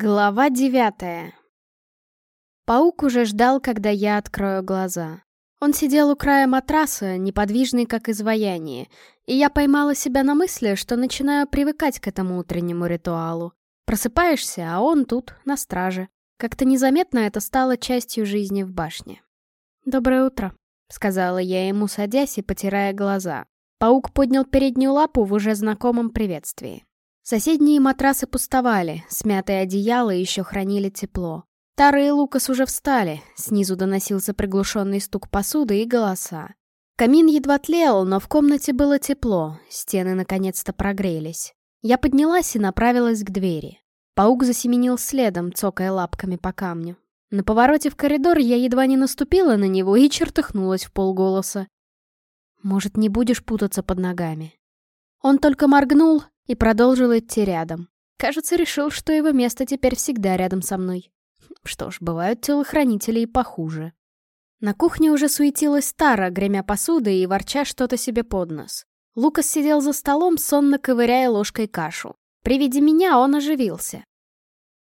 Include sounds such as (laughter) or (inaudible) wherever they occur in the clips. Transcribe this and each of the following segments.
Глава девятая Паук уже ждал, когда я открою глаза. Он сидел у края матраса, неподвижный как изваяние, и я поймала себя на мысли, что начинаю привыкать к этому утреннему ритуалу. Просыпаешься, а он тут, на страже. Как-то незаметно это стало частью жизни в башне. «Доброе утро», — сказала я ему, садясь и потирая глаза. Паук поднял переднюю лапу в уже знакомом приветствии. Соседние матрасы пустовали, смятые одеяла еще хранили тепло. Тара и Лукас уже встали, снизу доносился приглушенный стук посуды и голоса. Камин едва тлел, но в комнате было тепло, стены наконец-то прогрелись. Я поднялась и направилась к двери. Паук засеменил следом, цокая лапками по камню. На повороте в коридор я едва не наступила на него и чертыхнулась в полголоса. «Может, не будешь путаться под ногами?» Он только моргнул, и продолжил идти рядом. Кажется, решил, что его место теперь всегда рядом со мной. Что ж, бывают телохранители и похуже. На кухне уже суетилась Тара, гремя посудой и ворча что-то себе под нос. Лукас сидел за столом, сонно ковыряя ложкой кашу. При виде меня он оживился.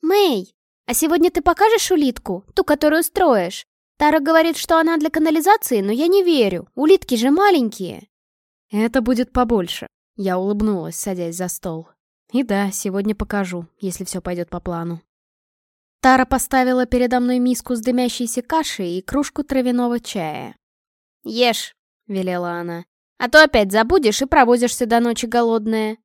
«Мэй, а сегодня ты покажешь улитку, ту, которую строишь? Тара говорит, что она для канализации, но я не верю. Улитки же маленькие». «Это будет побольше», я улыбнулась, садясь за стол. И да, сегодня покажу, если все пойдет по плану. Тара поставила передо мной миску с дымящейся кашей и кружку травяного чая. «Ешь», — велела она, — «а то опять забудешь и провозишься до ночи голодная».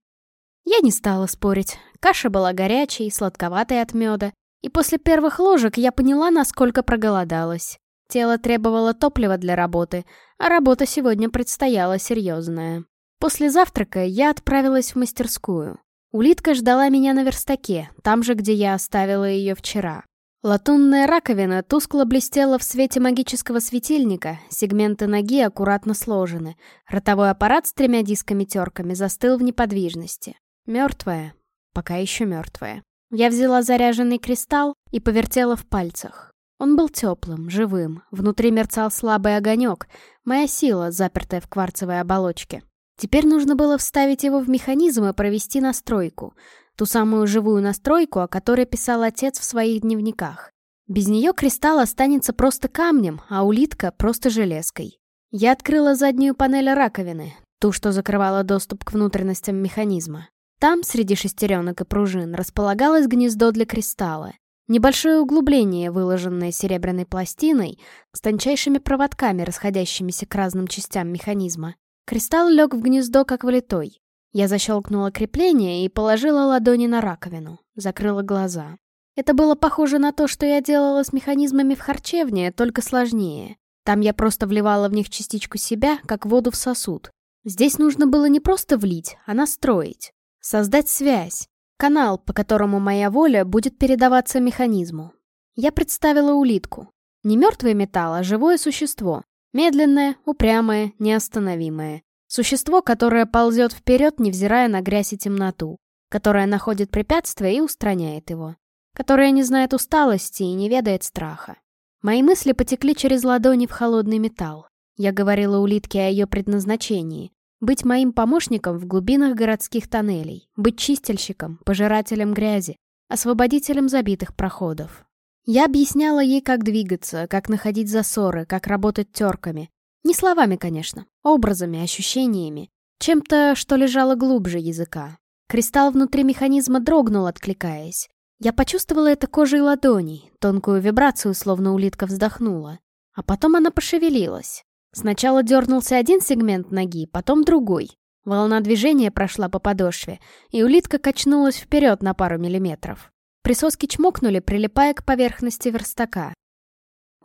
Я не стала спорить. Каша была горячей, сладковатой от меда, и после первых ложек я поняла, насколько проголодалась. Тело требовало топлива для работы, а работа сегодня предстояла серьезная. После завтрака я отправилась в мастерскую. Улитка ждала меня на верстаке, там же, где я оставила ее вчера. Латунная раковина тускло блестела в свете магического светильника, сегменты ноги аккуратно сложены. Ротовой аппарат с тремя дисками-терками застыл в неподвижности. Мертвая. Пока еще мертвая. Я взяла заряженный кристалл и повертела в пальцах. Он был теплым, живым, внутри мерцал слабый огонек, моя сила, запертая в кварцевой оболочке. Теперь нужно было вставить его в механизм и провести настройку. Ту самую живую настройку, о которой писал отец в своих дневниках. Без нее кристалл останется просто камнем, а улитка — просто железкой. Я открыла заднюю панель раковины, ту, что закрывала доступ к внутренностям механизма. Там, среди шестеренок и пружин, располагалось гнездо для кристалла. Небольшое углубление, выложенное серебряной пластиной, с тончайшими проводками, расходящимися к разным частям механизма. Кристалл лег в гнездо, как влитой. Я защелкнула крепление и положила ладони на раковину, закрыла глаза. Это было похоже на то, что я делала с механизмами в харчевне, только сложнее. Там я просто вливала в них частичку себя, как воду в сосуд. Здесь нужно было не просто влить, а настроить. Создать связь. Канал, по которому моя воля будет передаваться механизму. Я представила улитку. Не мертвый металл, а живое существо. Медленное, упрямое, неостановимое. Существо, которое ползет вперед, невзирая на грязь и темноту. Которое находит препятствие и устраняет его. Которое не знает усталости и не ведает страха. Мои мысли потекли через ладони в холодный металл. Я говорила улитке о ее предназначении. Быть моим помощником в глубинах городских тоннелей. Быть чистильщиком, пожирателем грязи, освободителем забитых проходов. Я объясняла ей, как двигаться, как находить засоры, как работать терками. Не словами, конечно, образами, ощущениями. Чем-то, что лежало глубже языка. Кристалл внутри механизма дрогнул, откликаясь. Я почувствовала это кожей ладоней, тонкую вибрацию, словно улитка вздохнула. А потом она пошевелилась. Сначала дернулся один сегмент ноги, потом другой. Волна движения прошла по подошве, и улитка качнулась вперед на пару миллиметров. Присоски чмокнули, прилипая к поверхности верстака.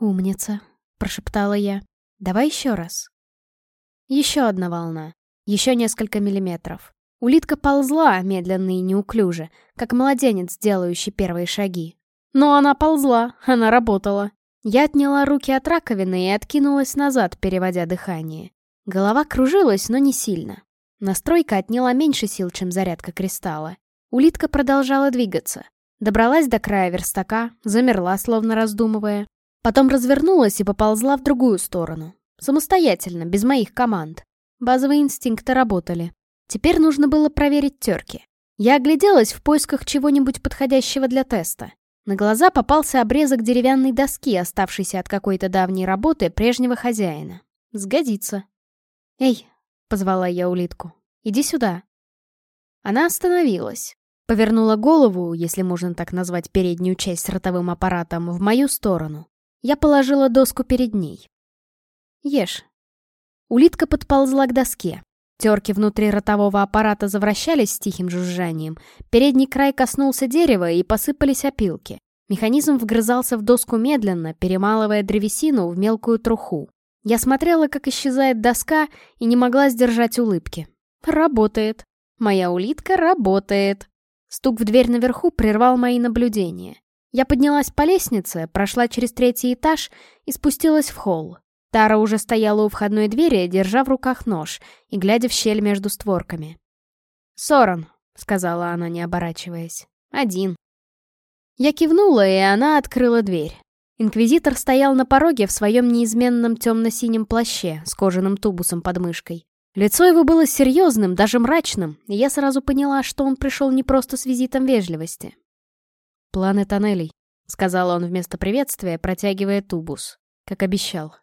«Умница», — прошептала я. «Давай еще раз». Еще одна волна. Еще несколько миллиметров. Улитка ползла медленно и неуклюже, как младенец, делающий первые шаги. Но она ползла, она работала. Я отняла руки от раковины и откинулась назад, переводя дыхание. Голова кружилась, но не сильно. Настройка отняла меньше сил, чем зарядка кристалла. Улитка продолжала двигаться. Добралась до края верстака, замерла, словно раздумывая. Потом развернулась и поползла в другую сторону. Самостоятельно, без моих команд. Базовые инстинкты работали. Теперь нужно было проверить терки. Я огляделась в поисках чего-нибудь подходящего для теста. На глаза попался обрезок деревянной доски, оставшейся от какой-то давней работы прежнего хозяина. Сгодится. «Эй!» — позвала я улитку. «Иди сюда». Она остановилась. Повернула голову, если можно так назвать переднюю часть ротовым аппаратом, в мою сторону. Я положила доску перед ней. «Ешь». Улитка подползла к доске. Терки внутри ротового аппарата завращались с тихим жужжанием. Передний край коснулся дерева, и посыпались опилки. Механизм вгрызался в доску медленно, перемалывая древесину в мелкую труху. Я смотрела, как исчезает доска, и не могла сдержать улыбки. Работает. Моя улитка работает. Стук в дверь наверху прервал мои наблюдения. Я поднялась по лестнице, прошла через третий этаж и спустилась в холл. Тара уже стояла у входной двери, держа в руках нож и глядя в щель между створками. «Соран», — сказала она, не оборачиваясь. «Один». Я кивнула, и она открыла дверь. Инквизитор стоял на пороге в своем неизменном темно-синем плаще с кожаным тубусом под мышкой. Лицо его было серьезным, даже мрачным, и я сразу поняла, что он пришел не просто с визитом вежливости. «Планы тоннелей», — сказал он вместо приветствия, протягивая тубус, как обещал.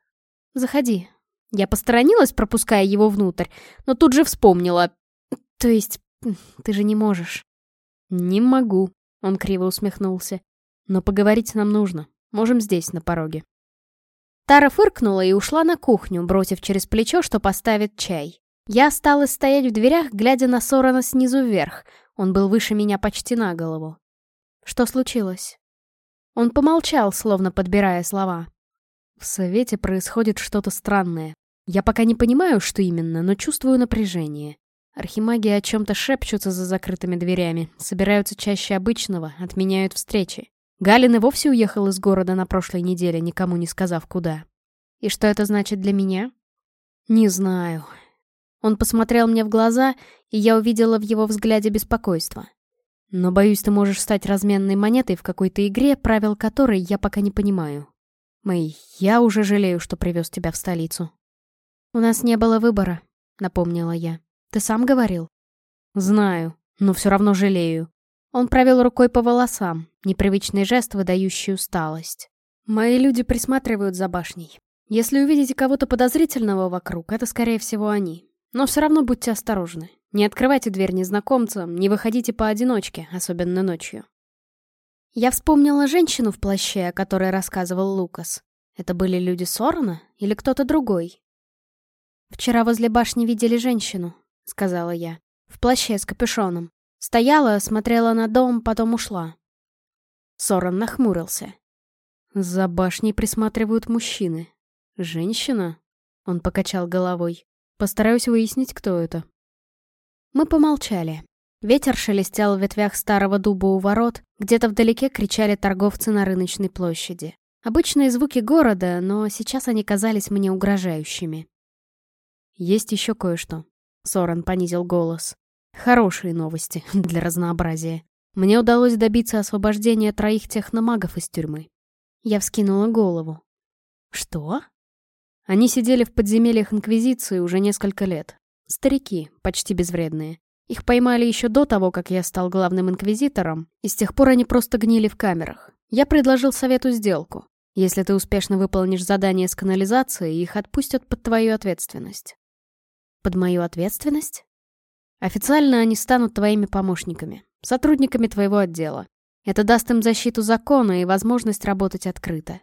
«Заходи». Я посторонилась, пропуская его внутрь, но тут же вспомнила. «То есть, ты же не можешь». «Не могу», — он криво усмехнулся. «Но поговорить нам нужно. Можем здесь, на пороге». Тара фыркнула и ушла на кухню, бросив через плечо, что поставит чай. Я осталась стоять в дверях, глядя на Сорона снизу вверх. Он был выше меня почти на голову. Что случилось? Он помолчал, словно подбирая слова. В совете происходит что-то странное. Я пока не понимаю, что именно, но чувствую напряжение. Архимаги о чем-то шепчутся за закрытыми дверями, собираются чаще обычного, отменяют встречи. Галин и вовсе уехал из города на прошлой неделе, никому не сказав куда. И что это значит для меня? Не знаю. Он посмотрел мне в глаза, и я увидела в его взгляде беспокойство. Но, боюсь, ты можешь стать разменной монетой в какой-то игре, правил которой я пока не понимаю. Мэй, я уже жалею, что привез тебя в столицу. У нас не было выбора, напомнила я. Ты сам говорил? Знаю, но все равно жалею. Он провел рукой по волосам, непривычный жест, выдающий усталость. Мои люди присматривают за башней. Если увидите кого-то подозрительного вокруг, это, скорее всего, они. Но все равно будьте осторожны. Не открывайте дверь незнакомцам, не выходите поодиночке, особенно ночью. Я вспомнила женщину в плаще, о которой рассказывал Лукас. Это были люди Сорона или кто-то другой? «Вчера возле башни видели женщину», — сказала я. «В плаще с капюшоном. Стояла, смотрела на дом, потом ушла». Сорон нахмурился. «За башней присматривают мужчины. Женщина?» Он покачал головой. «Постараюсь выяснить, кто это». Мы помолчали. Ветер шелестел в ветвях старого дуба у ворот, где-то вдалеке кричали торговцы на рыночной площади. Обычные звуки города, но сейчас они казались мне угрожающими. «Есть еще кое-что», — Сорен понизил голос. «Хорошие новости (laughs) для разнообразия. Мне удалось добиться освобождения троих техномагов из тюрьмы». Я вскинула голову. «Что?» Они сидели в подземельях Инквизиции уже несколько лет. Старики, почти безвредные. Их поймали еще до того, как я стал главным инквизитором, и с тех пор они просто гнили в камерах. Я предложил совету сделку. Если ты успешно выполнишь задание с канализацией, их отпустят под твою ответственность. Под мою ответственность? Официально они станут твоими помощниками, сотрудниками твоего отдела. Это даст им защиту закона и возможность работать открыто.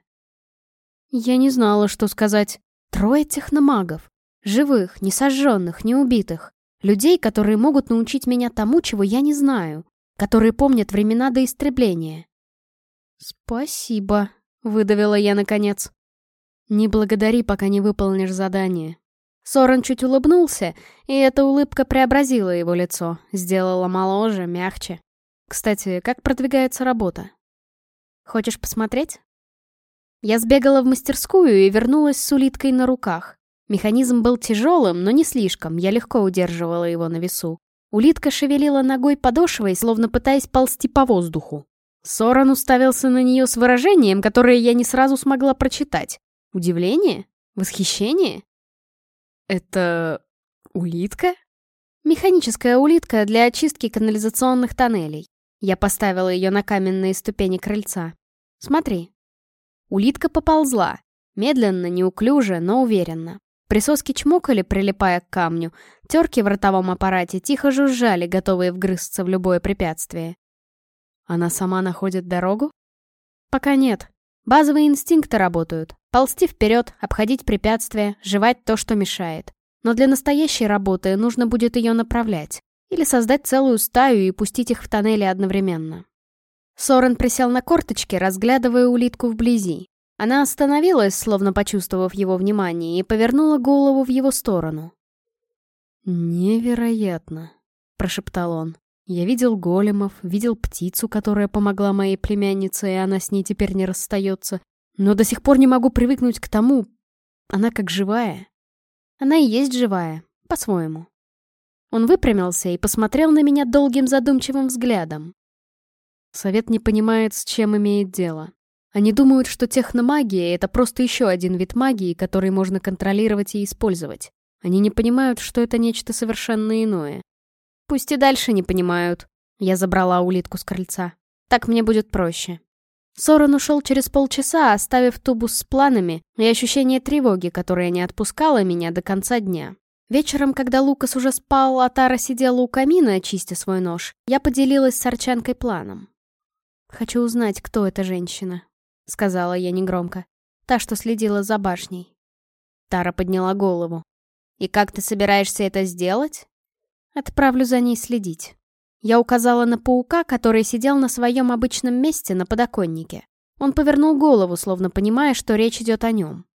Я не знала, что сказать. Трое техномагов. Живых, не сожженных, не убитых. Людей, которые могут научить меня тому, чего я не знаю. Которые помнят времена до истребления. «Спасибо», — выдавила я наконец. «Не благодари, пока не выполнишь задание». Сорен чуть улыбнулся, и эта улыбка преобразила его лицо, сделала моложе, мягче. «Кстати, как продвигается работа?» «Хочешь посмотреть?» Я сбегала в мастерскую и вернулась с улиткой на руках. Механизм был тяжелым, но не слишком, я легко удерживала его на весу. Улитка шевелила ногой подошвой, словно пытаясь ползти по воздуху. Соран уставился на нее с выражением, которое я не сразу смогла прочитать. Удивление? Восхищение? Это... улитка? Механическая улитка для очистки канализационных тоннелей. Я поставила ее на каменные ступени крыльца. Смотри. Улитка поползла. Медленно, неуклюже, но уверенно. Присоски чмокали, прилипая к камню. Терки в ротовом аппарате тихо жужжали, готовые вгрызться в любое препятствие. Она сама находит дорогу? Пока нет. Базовые инстинкты работают. Ползти вперед, обходить препятствия, жевать то, что мешает. Но для настоящей работы нужно будет ее направлять. Или создать целую стаю и пустить их в тоннели одновременно. Сорен присел на корточки, разглядывая улитку вблизи. Она остановилась, словно почувствовав его внимание, и повернула голову в его сторону. «Невероятно», — прошептал он. «Я видел големов, видел птицу, которая помогла моей племяннице, и она с ней теперь не расстается. Но до сих пор не могу привыкнуть к тому... Она как живая». Она и есть живая, по-своему. Он выпрямился и посмотрел на меня долгим задумчивым взглядом. Совет не понимает, с чем имеет дело. Они думают, что техномагия — это просто еще один вид магии, который можно контролировать и использовать. Они не понимают, что это нечто совершенно иное. Пусть и дальше не понимают. Я забрала улитку с крыльца. Так мне будет проще. Сорен ушел через полчаса, оставив тубус с планами и ощущение тревоги, которое не отпускало меня до конца дня. Вечером, когда Лукас уже спал, а Тара сидела у камина, чистя свой нож, я поделилась с Арчанкой планом. «Хочу узнать, кто эта женщина», — сказала я негромко. «Та, что следила за башней». Тара подняла голову. «И как ты собираешься это сделать?» «Отправлю за ней следить». Я указала на паука, который сидел на своем обычном месте на подоконнике. Он повернул голову, словно понимая, что речь идет о нем.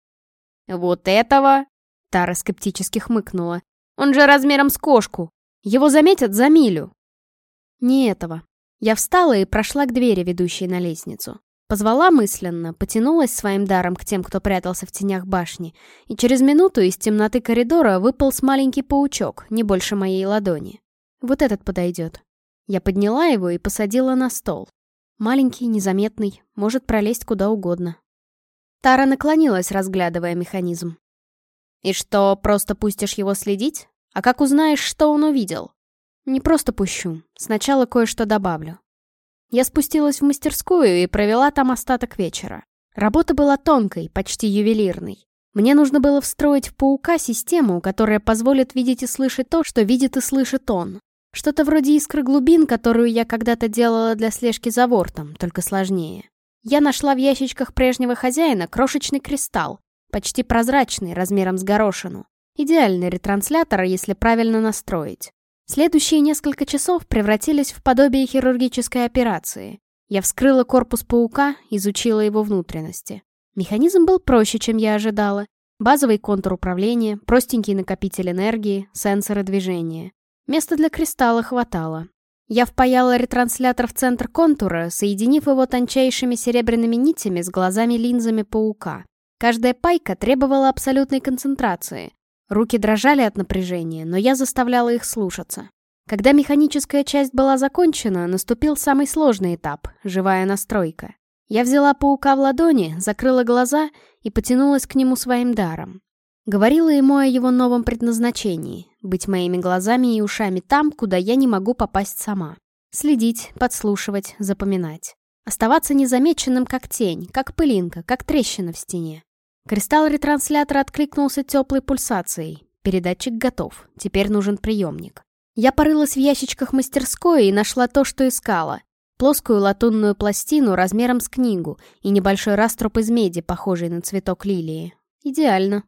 «Вот этого?» Тара скептически хмыкнула. «Он же размером с кошку. Его заметят за милю». «Не этого». Я встала и прошла к двери, ведущей на лестницу. Позвала мысленно, потянулась своим даром к тем, кто прятался в тенях башни, и через минуту из темноты коридора выполз маленький паучок, не больше моей ладони. Вот этот подойдет. Я подняла его и посадила на стол. Маленький, незаметный, может пролезть куда угодно. Тара наклонилась, разглядывая механизм. «И что, просто пустишь его следить? А как узнаешь, что он увидел?» «Не просто пущу. Сначала кое-что добавлю». Я спустилась в мастерскую и провела там остаток вечера. Работа была тонкой, почти ювелирной. Мне нужно было встроить в паука систему, которая позволит видеть и слышать то, что видит и слышит он. Что-то вроде искры глубин, которую я когда-то делала для слежки за вортом, только сложнее. Я нашла в ящичках прежнего хозяина крошечный кристалл, почти прозрачный, размером с горошину. Идеальный ретранслятор, если правильно настроить. Следующие несколько часов превратились в подобие хирургической операции. Я вскрыла корпус паука, изучила его внутренности. Механизм был проще, чем я ожидала. Базовый контур управления, простенький накопитель энергии, сенсоры движения. Места для кристалла хватало. Я впаяла ретранслятор в центр контура, соединив его тончайшими серебряными нитями с глазами-линзами паука. Каждая пайка требовала абсолютной концентрации. Руки дрожали от напряжения, но я заставляла их слушаться. Когда механическая часть была закончена, наступил самый сложный этап — живая настройка. Я взяла паука в ладони, закрыла глаза и потянулась к нему своим даром. Говорила ему о его новом предназначении — быть моими глазами и ушами там, куда я не могу попасть сама. Следить, подслушивать, запоминать. Оставаться незамеченным, как тень, как пылинка, как трещина в стене. Кристалл ретранслятора откликнулся теплой пульсацией. Передатчик готов, теперь нужен приемник. Я порылась в ящичках мастерской и нашла то, что искала. Плоскую латунную пластину размером с книгу и небольшой раструб из меди, похожий на цветок лилии. Идеально.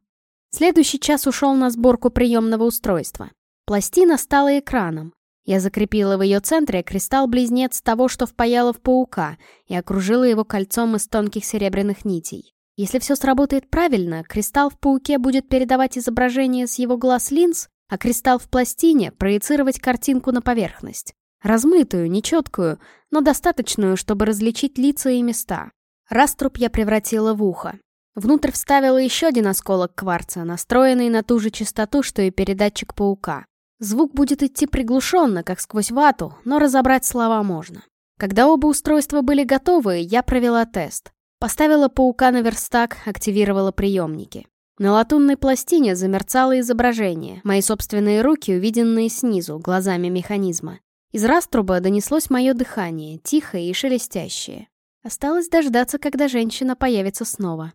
Следующий час ушел на сборку приемного устройства. Пластина стала экраном. Я закрепила в ее центре кристалл-близнец того, что впаяла в паука, и окружила его кольцом из тонких серебряных нитей. Если все сработает правильно, кристалл в пауке будет передавать изображение с его глаз линз, а кристалл в пластине проецировать картинку на поверхность. Размытую, нечеткую, но достаточную, чтобы различить лица и места. Раструб я превратила в ухо. Внутрь вставила еще один осколок кварца, настроенный на ту же частоту, что и передатчик паука. Звук будет идти приглушенно, как сквозь вату, но разобрать слова можно. Когда оба устройства были готовы, я провела тест. Поставила паука на верстак, активировала приемники. На латунной пластине замерцало изображение, мои собственные руки, увиденные снизу, глазами механизма. Из раструба донеслось мое дыхание, тихое и шелестящее. Осталось дождаться, когда женщина появится снова.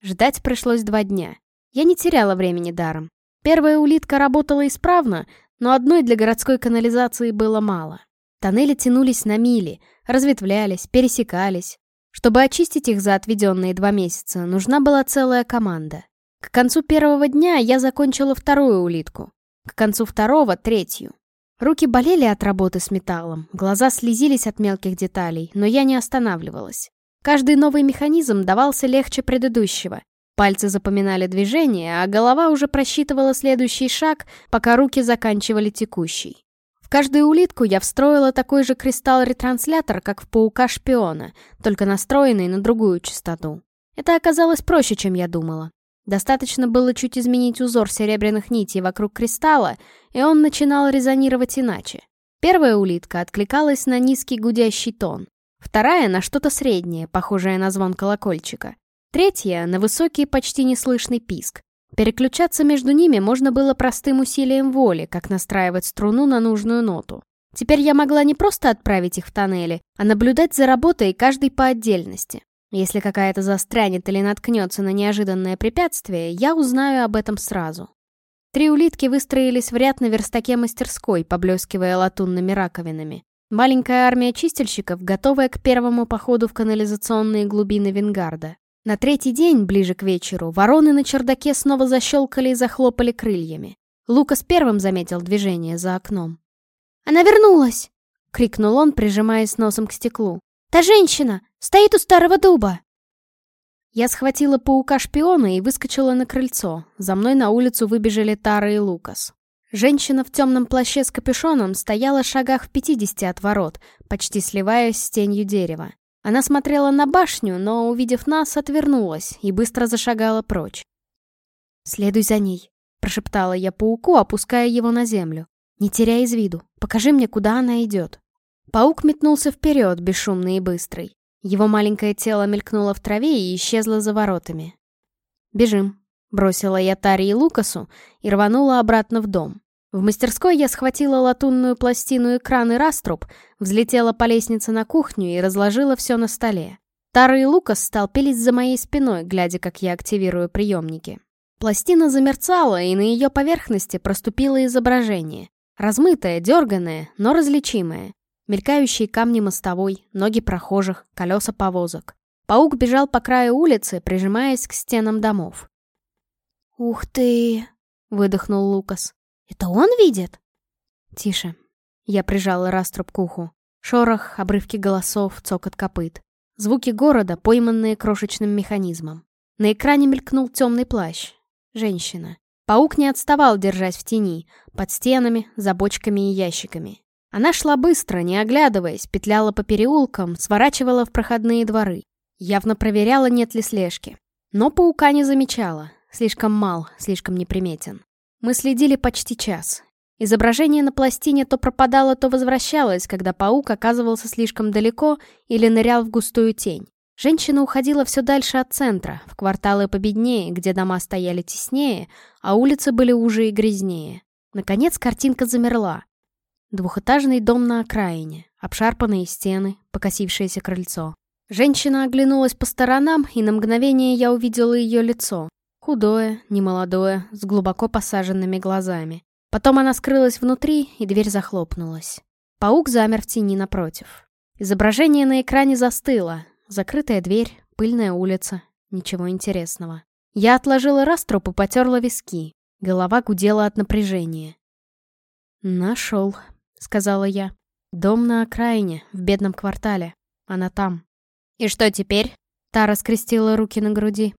Ждать пришлось два дня. Я не теряла времени даром. Первая улитка работала исправно, но одной для городской канализации было мало. Тоннели тянулись на мили, разветвлялись, пересекались. Чтобы очистить их за отведенные два месяца, нужна была целая команда. К концу первого дня я закончила вторую улитку. К концу второго — третью. Руки болели от работы с металлом, глаза слезились от мелких деталей, но я не останавливалась. Каждый новый механизм давался легче предыдущего. Пальцы запоминали движение, а голова уже просчитывала следующий шаг, пока руки заканчивали текущий. Каждую улитку я встроила такой же кристалл-ретранслятор, как в паука-шпиона, только настроенный на другую частоту. Это оказалось проще, чем я думала. Достаточно было чуть изменить узор серебряных нитей вокруг кристалла, и он начинал резонировать иначе. Первая улитка откликалась на низкий гудящий тон, вторая — на что-то среднее, похожее на звон колокольчика, третья — на высокий, почти неслышный писк. Переключаться между ними можно было простым усилием воли, как настраивать струну на нужную ноту. Теперь я могла не просто отправить их в тоннели, а наблюдать за работой каждой по отдельности. Если какая-то застрянет или наткнется на неожиданное препятствие, я узнаю об этом сразу. Три улитки выстроились в ряд на верстаке мастерской, поблескивая латунными раковинами. Маленькая армия чистильщиков, готовая к первому походу в канализационные глубины Венгарда. На третий день, ближе к вечеру, вороны на чердаке снова защелкали и захлопали крыльями. Лукас первым заметил движение за окном. «Она вернулась!» — крикнул он, прижимаясь носом к стеклу. «Та женщина! Стоит у старого дуба!» Я схватила паука-шпиона и выскочила на крыльцо. За мной на улицу выбежали Тара и Лукас. Женщина в темном плаще с капюшоном стояла в шагах в пятидесяти от ворот, почти сливаясь с тенью дерева. Она смотрела на башню, но, увидев нас, отвернулась и быстро зашагала прочь. «Следуй за ней», — прошептала я пауку, опуская его на землю. «Не теряй из виду. Покажи мне, куда она идет». Паук метнулся вперед, бесшумный и быстрый. Его маленькое тело мелькнуло в траве и исчезло за воротами. «Бежим», — бросила я Таре и Лукасу и рванула обратно в дом. В мастерской я схватила латунную пластину экран и раструб, взлетела по лестнице на кухню и разложила все на столе. Тара и Лукас столпились за моей спиной, глядя, как я активирую приемники. Пластина замерцала, и на ее поверхности проступило изображение. Размытое, дерганное, но различимое. Мелькающие камни мостовой, ноги прохожих, колеса повозок. Паук бежал по краю улицы, прижимаясь к стенам домов. «Ух ты!» — выдохнул Лукас. «Это он видит?» «Тише». Я прижала раструб к уху. Шорох, обрывки голосов, цокот копыт. Звуки города, пойманные крошечным механизмом. На экране мелькнул темный плащ. Женщина. Паук не отставал, держась в тени, под стенами, за бочками и ящиками. Она шла быстро, не оглядываясь, петляла по переулкам, сворачивала в проходные дворы. Явно проверяла, нет ли слежки. Но паука не замечала. Слишком мал, слишком неприметен. Мы следили почти час. Изображение на пластине то пропадало, то возвращалось, когда паук оказывался слишком далеко или нырял в густую тень. Женщина уходила все дальше от центра, в кварталы победнее, где дома стояли теснее, а улицы были уже и грязнее. Наконец картинка замерла. Двухэтажный дом на окраине, обшарпанные стены, покосившееся крыльцо. Женщина оглянулась по сторонам, и на мгновение я увидела ее лицо. Худое, немолодое, с глубоко посаженными глазами. Потом она скрылась внутри, и дверь захлопнулась. Паук замер в тени напротив. Изображение на экране застыло. Закрытая дверь, пыльная улица. Ничего интересного. Я отложила раструб и потерла виски. Голова гудела от напряжения. Нашел сказала я. «Дом на окраине, в бедном квартале. Она там». «И что теперь?» Тара скрестила руки на груди.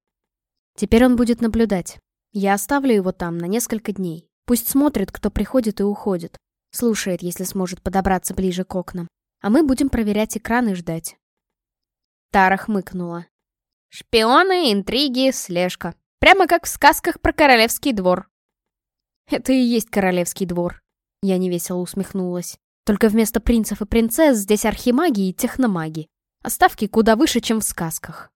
«Теперь он будет наблюдать. Я оставлю его там на несколько дней. Пусть смотрит, кто приходит и уходит. Слушает, если сможет подобраться ближе к окнам. А мы будем проверять экран и ждать». Тара хмыкнула. «Шпионы, интриги, слежка. Прямо как в сказках про королевский двор». «Это и есть королевский двор», я невесело усмехнулась. Только вместо принцев и принцесс здесь архимаги и техномаги. Оставки куда выше, чем в сказках.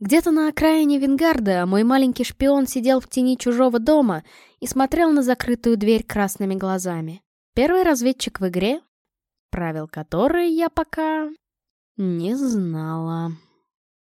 Где-то на окраине Вингарда мой маленький шпион сидел в тени чужого дома и смотрел на закрытую дверь красными глазами. Первый разведчик в игре, правил которой я пока не знала.